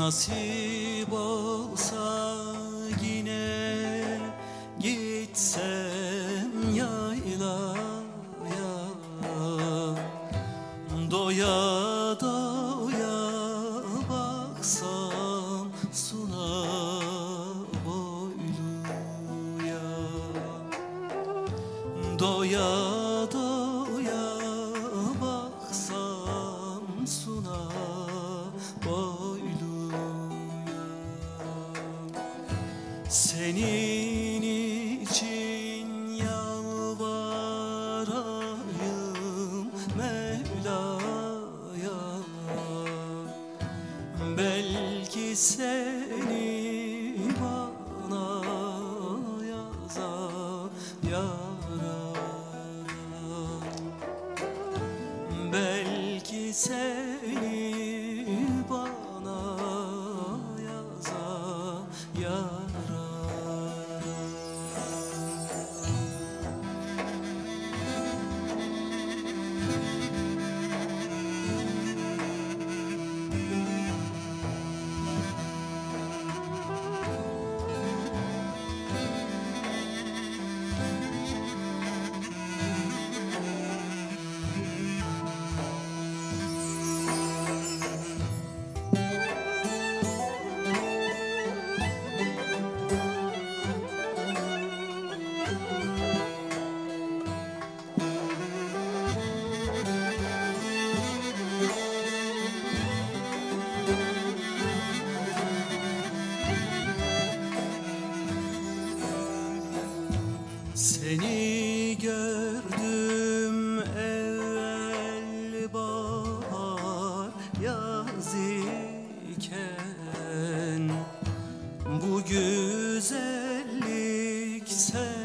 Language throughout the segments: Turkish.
Nasip olsa yine gitsem yaylaya Doya doya baksam suna boyluya. Doya doya Senin için yalvarayım Mevla'ya. Belki seni bana yazar yarar Belki seni Seni gördüm evvel bahar yaz iken Bu güzellik sende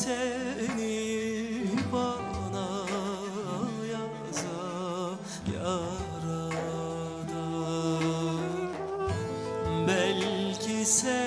seni bana yazar yaradan belki sen